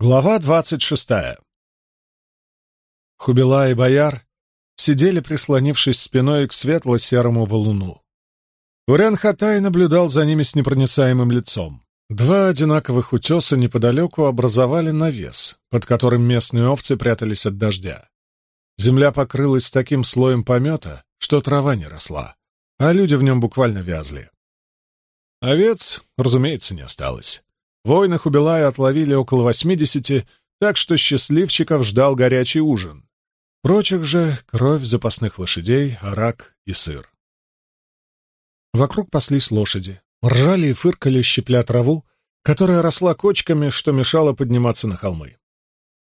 Глава двадцать шестая. Хубила и Бояр сидели, прислонившись спиной к светло-серому валуну. Урян Хатай наблюдал за ними с непроницаемым лицом. Два одинаковых утеса неподалеку образовали навес, под которым местные овцы прятались от дождя. Земля покрылась таким слоем помета, что трава не росла, а люди в нем буквально вязли. Овец, разумеется, не осталось. Воины Хубилая отловили около восьмидесяти, так что счастливчиков ждал горячий ужин. Прочих же — кровь запасных лошадей, арак и сыр. Вокруг паслись лошади. Ржали и фыркали, щепля траву, которая росла кочками, что мешало подниматься на холмы.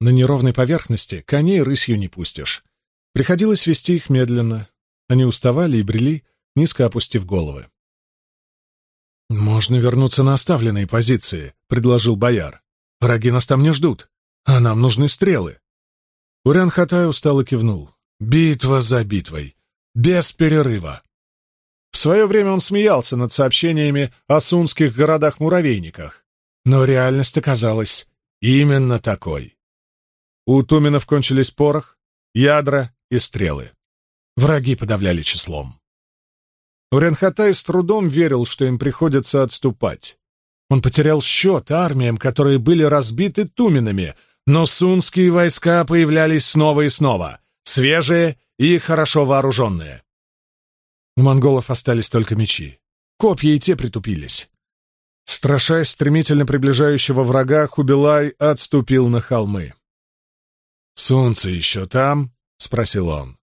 На неровной поверхности коней рысью не пустишь. Приходилось вести их медленно. Они уставали и брели, низко опустив головы. «Можно вернуться на оставленные позиции», — предложил бояр. «Враги нас там не ждут, а нам нужны стрелы». Урян Хатай устало кивнул. «Битва за битвой. Без перерыва». В свое время он смеялся над сообщениями о сунских городах-муравейниках, но реальность оказалась именно такой. У Туминов кончились порох, ядра и стрелы. Враги подавляли числом. Уренхатай с трудом верил, что им приходится отступать. Он потерял счет армиям, которые были разбиты туминами, но сунские войска появлялись снова и снова, свежие и хорошо вооруженные. У монголов остались только мечи. Копья и те притупились. Страшась стремительно приближающего врага, Хубилай отступил на холмы. «Солнце еще там?» — спросил он.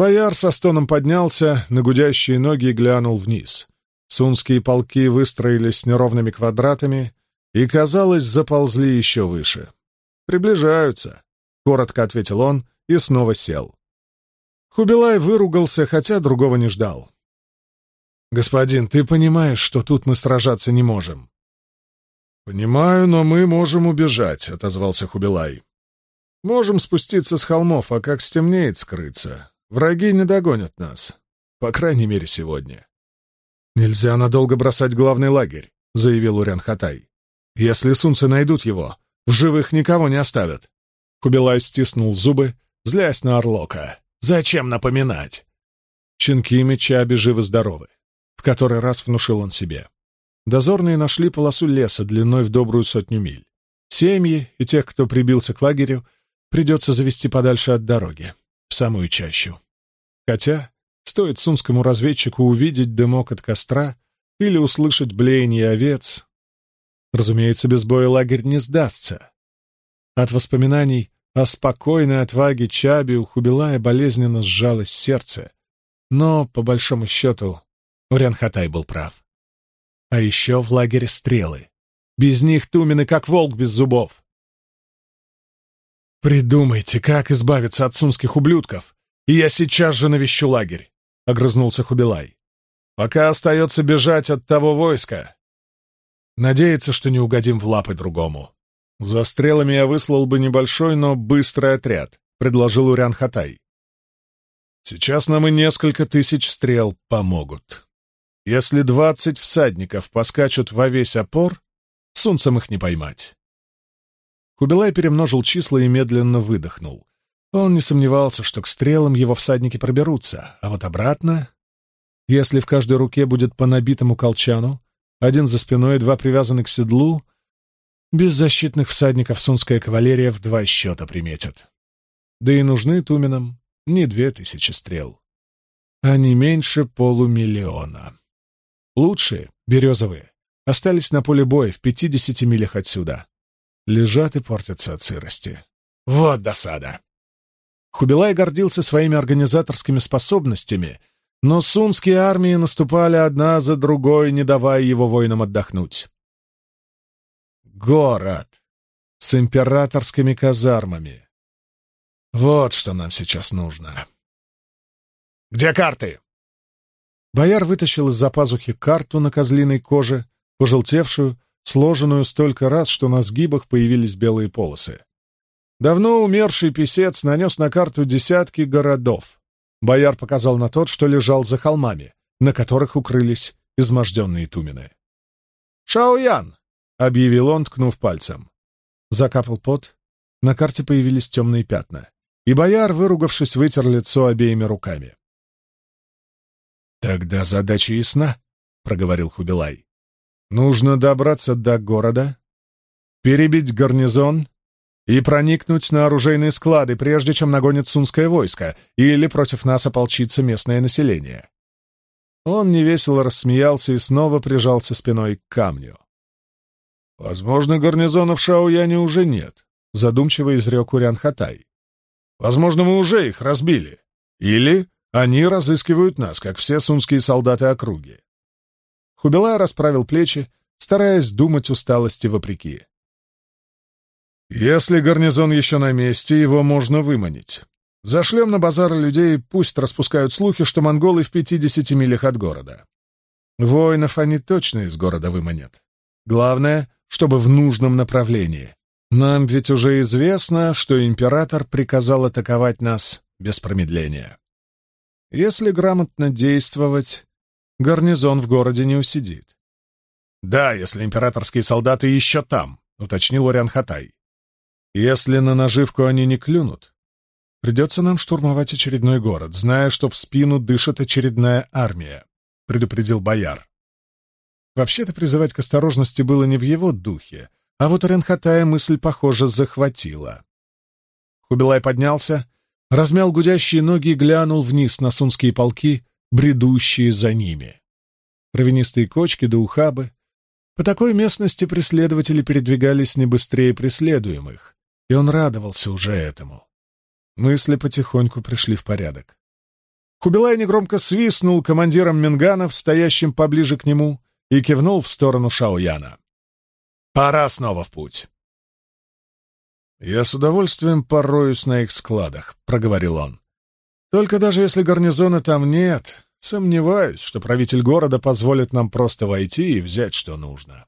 Бояр со стоном поднялся, на гудящие ноги глянул вниз. Сунские полки выстроились неровными квадратами и, казалось, заползли еще выше. «Приближаются», — коротко ответил он и снова сел. Хубилай выругался, хотя другого не ждал. «Господин, ты понимаешь, что тут мы сражаться не можем?» «Понимаю, но мы можем убежать», — отозвался Хубилай. «Можем спуститься с холмов, а как стемнеет, скрыться. Враги не догонят нас. По крайней мере, сегодня. «Нельзя надолго бросать главный лагерь», — заявил Урян Хатай. «Если сунцы найдут его, в живых никого не оставят». Кубилай стиснул зубы, злясь на Орлока. «Зачем напоминать?» Чинки и Чаби живы-здоровы. В который раз внушил он себе. Дозорные нашли полосу леса длиной в добрую сотню миль. Семьи и тех, кто прибился к лагерю, придется завести подальше от дороги самую чащу. Хотя стоит сунскому разведчику увидеть дымок от костра или услышать блеяние овец, разумеется, без боя лагерь не сдастся. От воспоминаний о спокойной отваге Чаби у Хубилая болезненно сжалось сердце, но, по большому счету, Урянхатай был прав. А еще в лагере стрелы. Без них Тумины как волк без зубов. «Придумайте, как избавиться от сунских ублюдков, и я сейчас же навещу лагерь», — огрызнулся Хубилай. «Пока остается бежать от того войска. Надеяться, что не угодим в лапы другому. За стрелами я выслал бы небольшой, но быстрый отряд», — предложил Урян Хатай. «Сейчас нам и несколько тысяч стрел помогут. Если двадцать всадников поскачут во весь опор, сунцам их не поймать». Кубилай перемножил числа и медленно выдохнул. Он не сомневался, что к стрелам его всадники проберутся, а вот обратно... Если в каждой руке будет по набитому колчану, один за спиной, два привязаны к седлу, беззащитных всадников сунская кавалерия в два счета приметят. Да и нужны Туминам не две тысячи стрел, а не меньше полумиллиона. Лучшие, березовые, остались на поле боя в пятидесяти милях отсюда лежат и портятся от сырости. Вот досада! Хубилай гордился своими организаторскими способностями, но сунские армии наступали одна за другой, не давая его воинам отдохнуть. Город с императорскими казармами. Вот что нам сейчас нужно. «Где карты?» Бояр вытащил из-за пазухи карту на козлиной коже, пожелтевшую, сложенную столько раз, что на сгибах появились белые полосы. Давно умерший писец нанес на карту десятки городов. Бояр показал на тот, что лежал за холмами, на которых укрылись изможденные тумены. «Шаоян!» — объявил он, ткнув пальцем. Закапал пот, на карте появились темные пятна, и бояр, выругавшись, вытер лицо обеими руками. «Тогда задача ясна», — проговорил Хубилай. «Нужно добраться до города, перебить гарнизон и проникнуть на оружейные склады, прежде чем нагонит сунское войско или против нас ополчится местное население. Он невесело рассмеялся и снова прижался спиной к камню. «Возможно, гарнизона в Шаояне уже нет», — задумчиво изрек Урян Хатай. «Возможно, мы уже их разбили. Или они разыскивают нас, как все сунские солдаты округи». Хубилай расправил плечи, стараясь думать усталости вопреки. «Если гарнизон еще на месте, его можно выманить. Зашлем на базар людей, пусть распускают слухи, что монголы в пятидесяти милях от города. Воинов они точно из города выманят. Главное, чтобы в нужном направлении. Нам ведь уже известно, что император приказал атаковать нас без промедления. Если грамотно действовать, гарнизон в городе не усидит. «Да, если императорские солдаты еще там», — уточнил Ориан Хатай. «Если на наживку они не клюнут, Придется нам штурмовать очередной город, зная, что в спину дышит очередная армия», — предупредил бояр. Вообще-то призывать к осторожности было не в его духе, а вот Ренхатая мысль, похоже, захватила. Хубилай поднялся, размял гудящие ноги и глянул вниз на сунские полки, бредущие за ними. Травянистые кочки да ухабы. По такой местности преследователи передвигались не быстрее преследуемых, и он радовался уже этому. Мысли потихоньку пришли в порядок. Хубилай негромко свистнул командиром Минганов, стоящим поближе к нему, и кивнул в сторону Шаояна. «Пора снова в путь». «Я с удовольствием пороюсь на их складах», — проговорил он. «Только даже если гарнизона там нет, сомневаюсь, что правитель города позволит нам просто войти и взять, что нужно».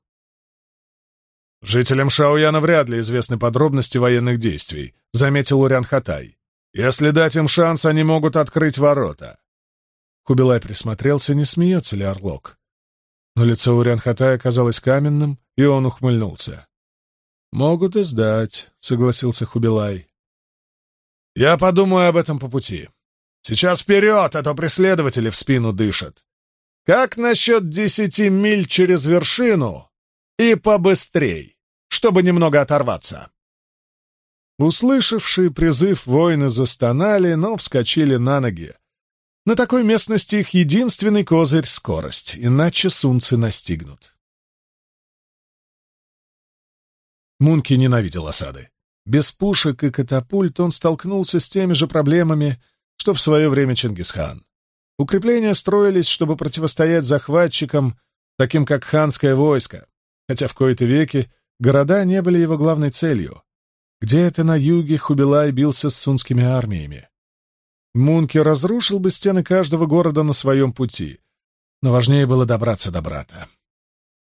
«Жителям Шаояна вряд ли известны подробности военных действий», — заметил Урян Хатай. Если дать им шанс, они могут открыть ворота. Хубилай присмотрелся, не смеется ли Орлок. Но лицо Урянхатая оказалось каменным, и он ухмыльнулся. «Могут и сдать», — согласился Хубилай. «Я подумаю об этом по пути. Сейчас вперед, а то преследователи в спину дышат. Как насчет десяти миль через вершину и побыстрей, чтобы немного оторваться?» Услышавшие призыв воины застонали, но вскочили на ноги. На такой местности их единственный козырь — скорость, иначе сунцы настигнут. Мунки ненавидел осады. Без пушек и катапульт он столкнулся с теми же проблемами, что в свое время Чингисхан. Укрепления строились, чтобы противостоять захватчикам, таким как ханское войско, хотя в кои-то веки города не были его главной целью. Где-то на юге Хубилай бился с сунскими армиями. Мунки разрушил бы стены каждого города на своем пути, но важнее было добраться до брата.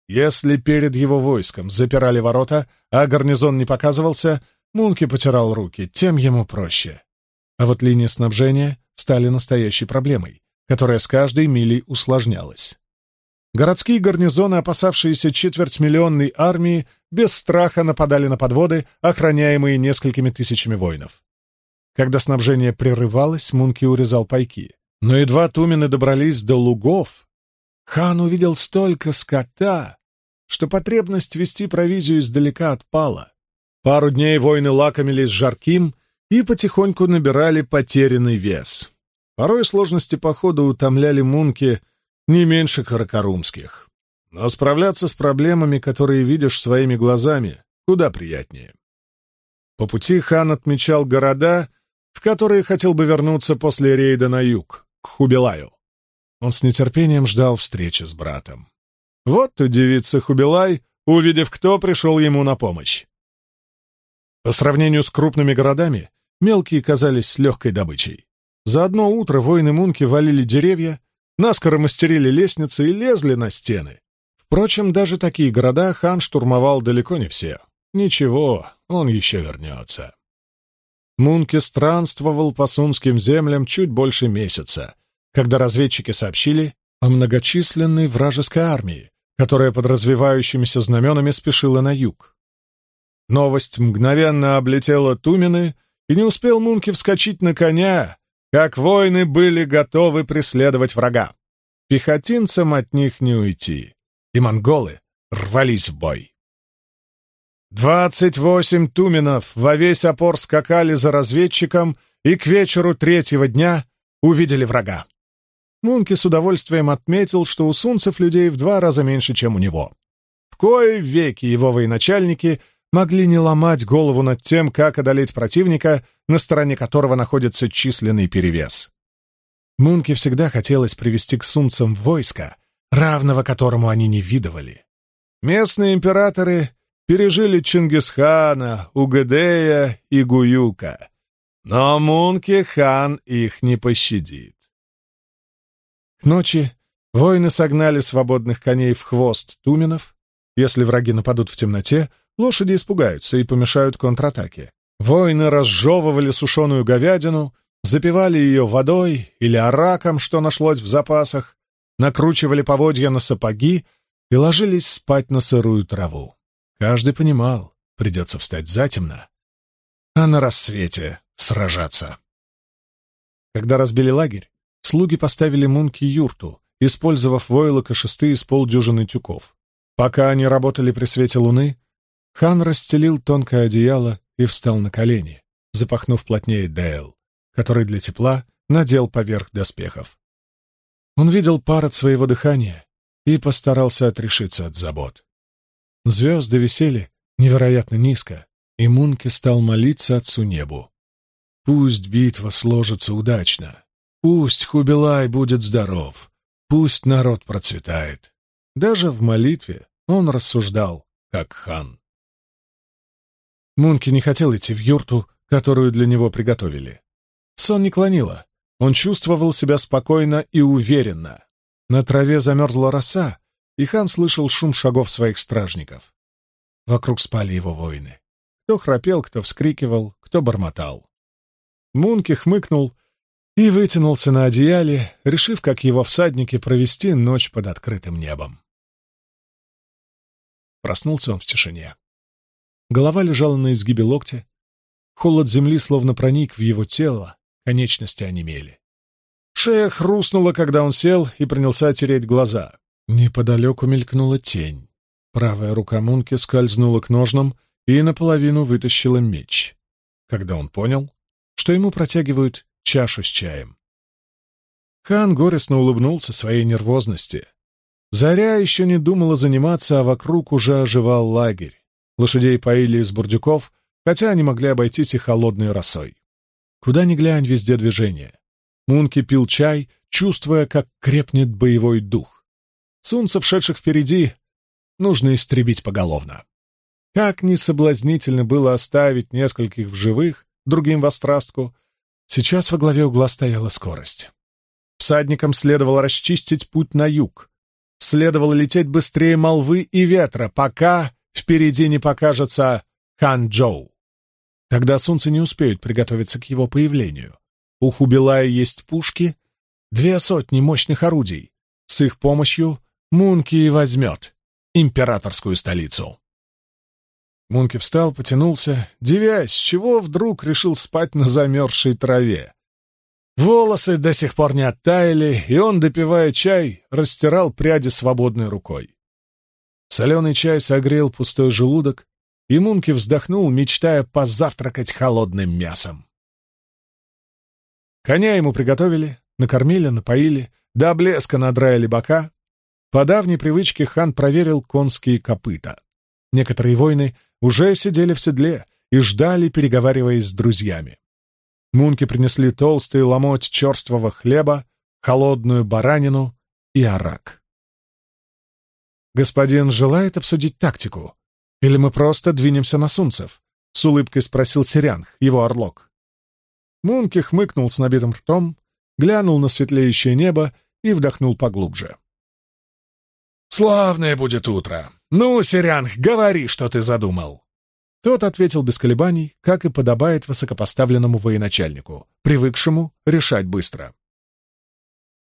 Если перед его войском запирали ворота, а гарнизон не показывался, Мунки потирал руки, тем ему проще. А вот линии снабжения стали настоящей проблемой, которая с каждой милей усложнялась. Городские гарнизоны, опасавшиеся четвертьмиллионной армии, без страха нападали на подводы, охраняемые несколькими тысячами воинов. Когда снабжение прерывалось, Мунки урезал пайки. Но едва тумены добрались до лугов, хан увидел столько скота, что потребность вести провизию издалека отпала. Пару дней воины лакомились жарким и потихоньку набирали потерянный вес. Порой сложности похода утомляли Мунки не меньше каракарумских. Но справляться с проблемами, которые видишь своими глазами, куда приятнее. По пути хан отмечал города, в которые хотел бы вернуться после рейда на юг, к Хубилаю. Он с нетерпением ждал встречи с братом. Вот удивится Хубилай, увидев, кто пришел ему на помощь. По сравнению с крупными городами, мелкие казались легкой добычей. За одно утро воины Мунки валили деревья, наскоро мастерили лестницы и лезли на стены. Впрочем, даже такие города хан штурмовал далеко не все. Ничего, он еще вернется. Мунке странствовал по сунским землям чуть больше месяца, когда разведчики сообщили о многочисленной вражеской армии, которая под развивающимися знаменами спешила на юг. Новость мгновенно облетела Тумины, и не успел Мунки вскочить на коня, как воины были готовы преследовать врага. Пехотинцам от них не уйти, и монголы рвались в бой. Двадцать восемь туменов во весь опор скакали за разведчиком и к вечеру третьего дня увидели врага. Мунки с удовольствием отметил, что у сунцев людей в два раза меньше, чем у него. В кои веки его военачальники могли не ломать голову над тем, как одолеть противника, на стороне которого находится численный перевес. Мунке всегда хотелось привести к сунцам войско, равного которому они не видывали. Местные императоры пережили Чингисхана, Угадея и Гуюка, но Мунке хан их не пощадит. К ночи воины согнали свободных коней в хвост туменов. Если враги нападут в темноте, лошади испугаются и помешают контратаке. Воины разжевывали сушеную говядину, запивали ее водой или араком, что нашлось в запасах, накручивали поводья на сапоги и ложились спать на сырую траву. Каждый понимал, придется встать затемно, а на рассвете сражаться. Когда разбили лагерь, слуги поставили Мунки юрту, использовав войлок и шесты из полдюжины тюков. Пока они работали при свете луны, хан расстелил тонкое одеяло и встал на колени, запахнув плотнее Дейл, который для тепла надел поверх доспехов. Он видел пар от своего дыхания и постарался отрешиться от забот. Звезды висели невероятно низко, и Мунки стал молиться Отцу Небу. Пусть битва сложится удачно, Пусть Хубилай будет здоров, пусть народ процветает. Даже в молитве он рассуждал, как хан. Мунки не хотел идти в юрту, которую для него приготовили. Сон не клонило. Он чувствовал себя спокойно и уверенно. На траве замерзла роса, и хан слышал шум шагов своих стражников. Вокруг спали его воины. Кто храпел, кто вскрикивал, кто бормотал. Мунки хмыкнул и вытянулся на одеяле, решив, как его всадники, провести ночь под открытым небом. Проснулся он в тишине. Голова лежала на изгибе локтя, холод земли словно проник в его тело, конечности онемели. Шея хрустнула, когда он сел и принялся тереть глаза. Неподалеку мелькнула тень. Правая рука Мунки скользнула к ножнам и наполовину вытащила меч. Когда он понял, что ему протягивают чашу с чаем. Хан горестно улыбнулся своей нервозности. Заря еще не думала заниматься, а вокруг уже оживал лагерь. Лошадей поили из бурдюков, хотя они могли обойтись и холодной росой. Куда ни глянь, везде движение. Мунки пил чай, чувствуя, как крепнет боевой дух. Сунцев, шедших впереди, нужно истребить поголовно. Как ни соблазнительно было оставить нескольких в живых, другим в острастку, Сейчас во главе угла стояла скорость. Всадникам следовало расчистить путь на юг. Следовало лететь быстрее молвы и ветра, пока впереди не покажется Хан-Джоу. Тогда солнце не успеют приготовиться к его появлению. У Хубилая есть пушки, две сотни мощных орудий. С их помощью Мунки и возьмет императорскую столицу. Мунки встал, потянулся, девясь, чего вдруг решил спать на замерзшей траве. Волосы до сих пор не оттаяли, и он, допивая чай, растирал пряди свободной рукой. Соленый чай согрел пустой желудок, и Мунки вздохнул, мечтая позавтракать холодным мясом. Коня ему приготовили, накормили, напоили, до блеска надраили бока. По давней привычке хан проверил конские копыта. Некоторые воины уже сидели в седле и ждали, переговариваясь с друзьями. Мунки принесли толстый ломоть черствого хлеба, холодную баранину и арак. «Господин желает обсудить тактику? Или мы просто двинемся на сунцев?» — с улыбкой спросил Сирянг, его орлок. Мунки хмыкнул с набитым ртом, глянул на светлеющее небо и вдохнул поглубже. «Славное будет утро! Ну, Сирянг, говори, что ты задумал!» Тот ответил без колебаний, как и подобает высокопоставленному военачальнику, привыкшему решать быстро.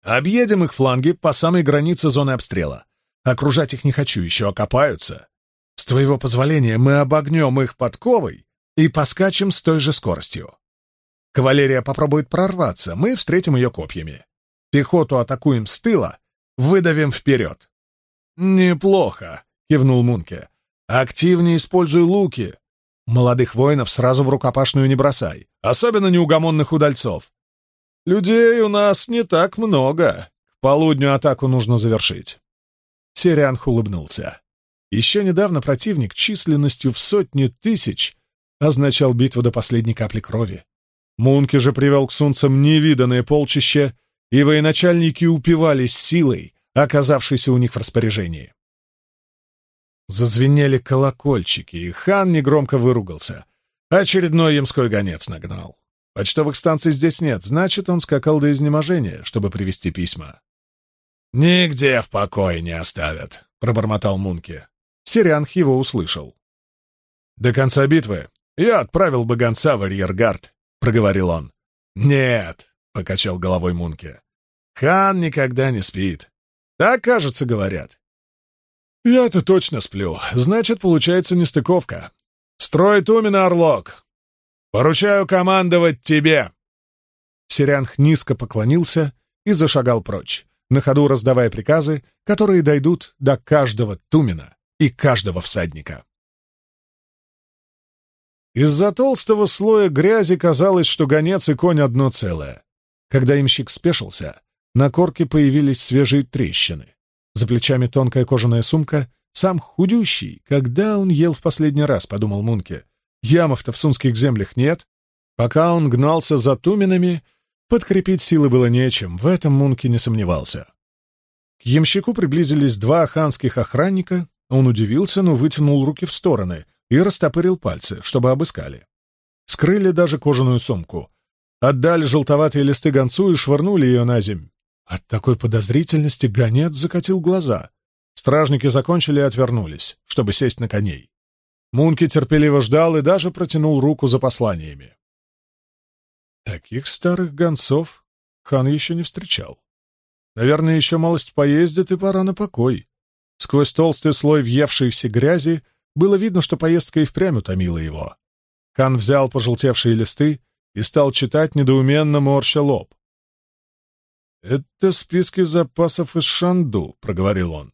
«Объедем их фланги по самой границе зоны обстрела. Окружать их не хочу, еще окопаются. С твоего позволения мы обогнем их подковой и поскачем с той же скоростью. Кавалерия попробует прорваться, мы встретим ее копьями. Пехоту атакуем с тыла, выдавим вперед. «Неплохо», — кивнул Мунке. «Активнее используй луки. Молодых воинов сразу в рукопашную не бросай, особенно неугомонных удальцов. Людей у нас не так много. К полудню атаку нужно завершить». Сирианх улыбнулся. Еще недавно противник численностью в сотни тысяч означал битву до последней капли крови. Мунки же привел к сунцам невиданное полчище, и военачальники упивались силой, оказавшейся у них в распоряжении. Зазвенели колокольчики, и хан негромко выругался. Очередной ямской гонец нагнал. Почтовых станций здесь нет, значит, он скакал до изнеможения, чтобы привезти письма. «Нигде в покое не оставят», — пробормотал Мунки. Сирианх его услышал. «До конца битвы я отправил бы гонца в арьергард», — проговорил он. «Нет», — покачал головой Мунке. «Хан никогда не спит. Так, кажется, говорят». «Я-то точно сплю. Значит, получается нестыковка. Строй Тумина, Орлок. Поручаю командовать тебе!» Сирианх низко поклонился и зашагал прочь, на ходу раздавая приказы, которые дойдут до каждого Тумина и каждого всадника. Из-за толстого слоя грязи казалось, что гонец и конь одно целое. Когда имщик спешился, на корке появились свежие трещины. За плечами тонкая кожаная сумка, сам худющий. Когда он ел в последний раз, подумал Мунке. Ямов-то в сунских землях нет. Пока он гнался за туменами, подкрепить силы было нечем, в этом Мунке не сомневался. К ямщику приблизились два ханских охранника, он удивился, но вытянул руки в стороны и растопырил пальцы, чтобы обыскали. Скрыли даже кожаную сумку. Отдали желтоватые листы гонцу и швырнули ее на земь. От такой подозрительности гонец закатил глаза. Стражники закончили и отвернулись, чтобы сесть на коней. Мунки терпеливо ждал и даже протянул руку за посланиями. Таких старых гонцов хан еще не встречал. Наверное, еще малость поездит, и пора на покой. Сквозь толстый слой въевшейся грязи было видно, что поездка и впрямь утомила его. Хан взял пожелтевшие листы и стал читать, недоуменно морща лоб. «Это списки запасов из Шанду», — проговорил он.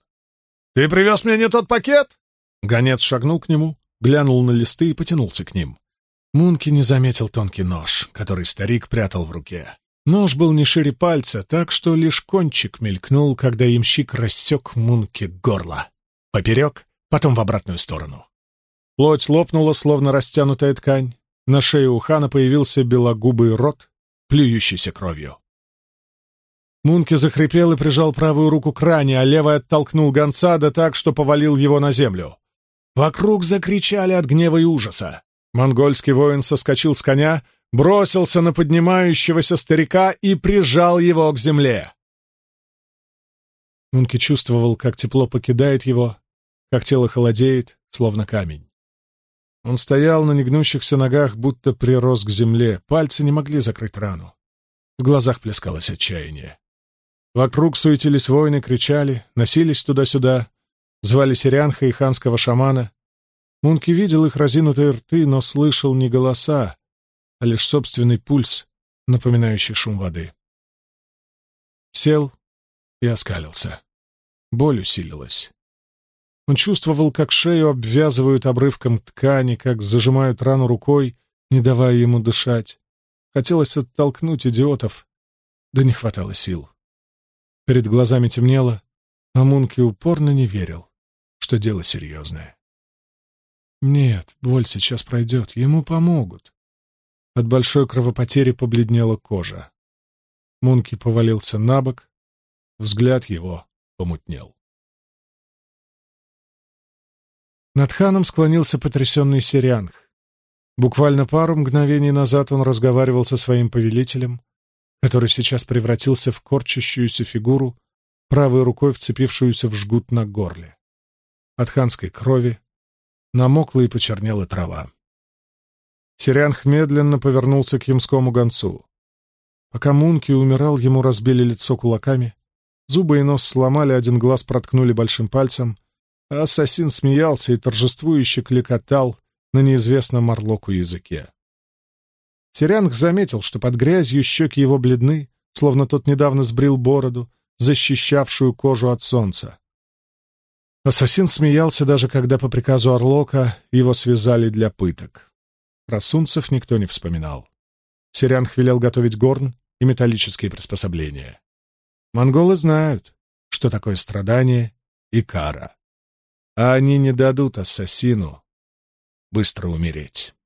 «Ты привез мне не тот пакет?» Гонец шагнул к нему, глянул на листы и потянулся к ним. Мунки не заметил тонкий нож, который старик прятал в руке. Нож был не шире пальца, так что лишь кончик мелькнул, когда имщик рассек Мунки горло. Поперек, потом в обратную сторону. Плоть лопнула, словно растянутая ткань. На шее у хана появился белогубый рот, плюющийся кровью. Мунки захрипел и прижал правую руку к ране, а левой оттолкнул гонца, да так, что повалил его на землю. Вокруг закричали от гнева и ужаса. Монгольский воин соскочил с коня, бросился на поднимающегося старика и прижал его к земле. Мунки чувствовал, как тепло покидает его, как тело холодеет, словно камень. Он стоял на негнущихся ногах, будто прирос к земле, пальцы не могли закрыть рану. В глазах плескалось отчаяние. Вокруг суетились воины, кричали, носились туда-сюда, звали Сирианха и ханского шамана. Мунки видел их разинутые рты, но слышал не голоса, а лишь собственный пульс, напоминающий шум воды. Сел и оскалился. Боль усилилась. Он чувствовал, как шею обвязывают обрывком ткани, как зажимают рану рукой, не давая ему дышать. Хотелось оттолкнуть идиотов, да не хватало сил. Перед глазами темнело, а Мунки упорно не верил, что дело серьезное. Нет, боль сейчас пройдет, ему помогут. От большой кровопотери побледнела кожа. Мунки повалился на бок, взгляд его помутнел. Над ханом склонился потрясенный Сирианг. Буквально пару мгновений назад он разговаривал со своим повелителем, который сейчас превратился в корчащуюся фигуру, правой рукой вцепившуюся в жгут на горле. От ханской крови намокла и почернела трава. Сирианх медленно повернулся к ямскому гонцу. Пока Мунки умирал, ему разбили лицо кулаками, зубы и нос сломали, один глаз проткнули большим пальцем, а ассасин смеялся и торжествующе кликотал на неизвестном Марлоку языке. Сирянг заметил, что под грязью щеки его бледны, словно тот недавно сбрил бороду, защищавшую кожу от солнца. Ассасин смеялся даже когда по приказу Орлока его связали для пыток. Про сунцев никто не вспоминал. Сирянг велел готовить горн и металлические приспособления. Монголы знают, что такое страдание и кара. А они не дадут ассасину быстро умереть.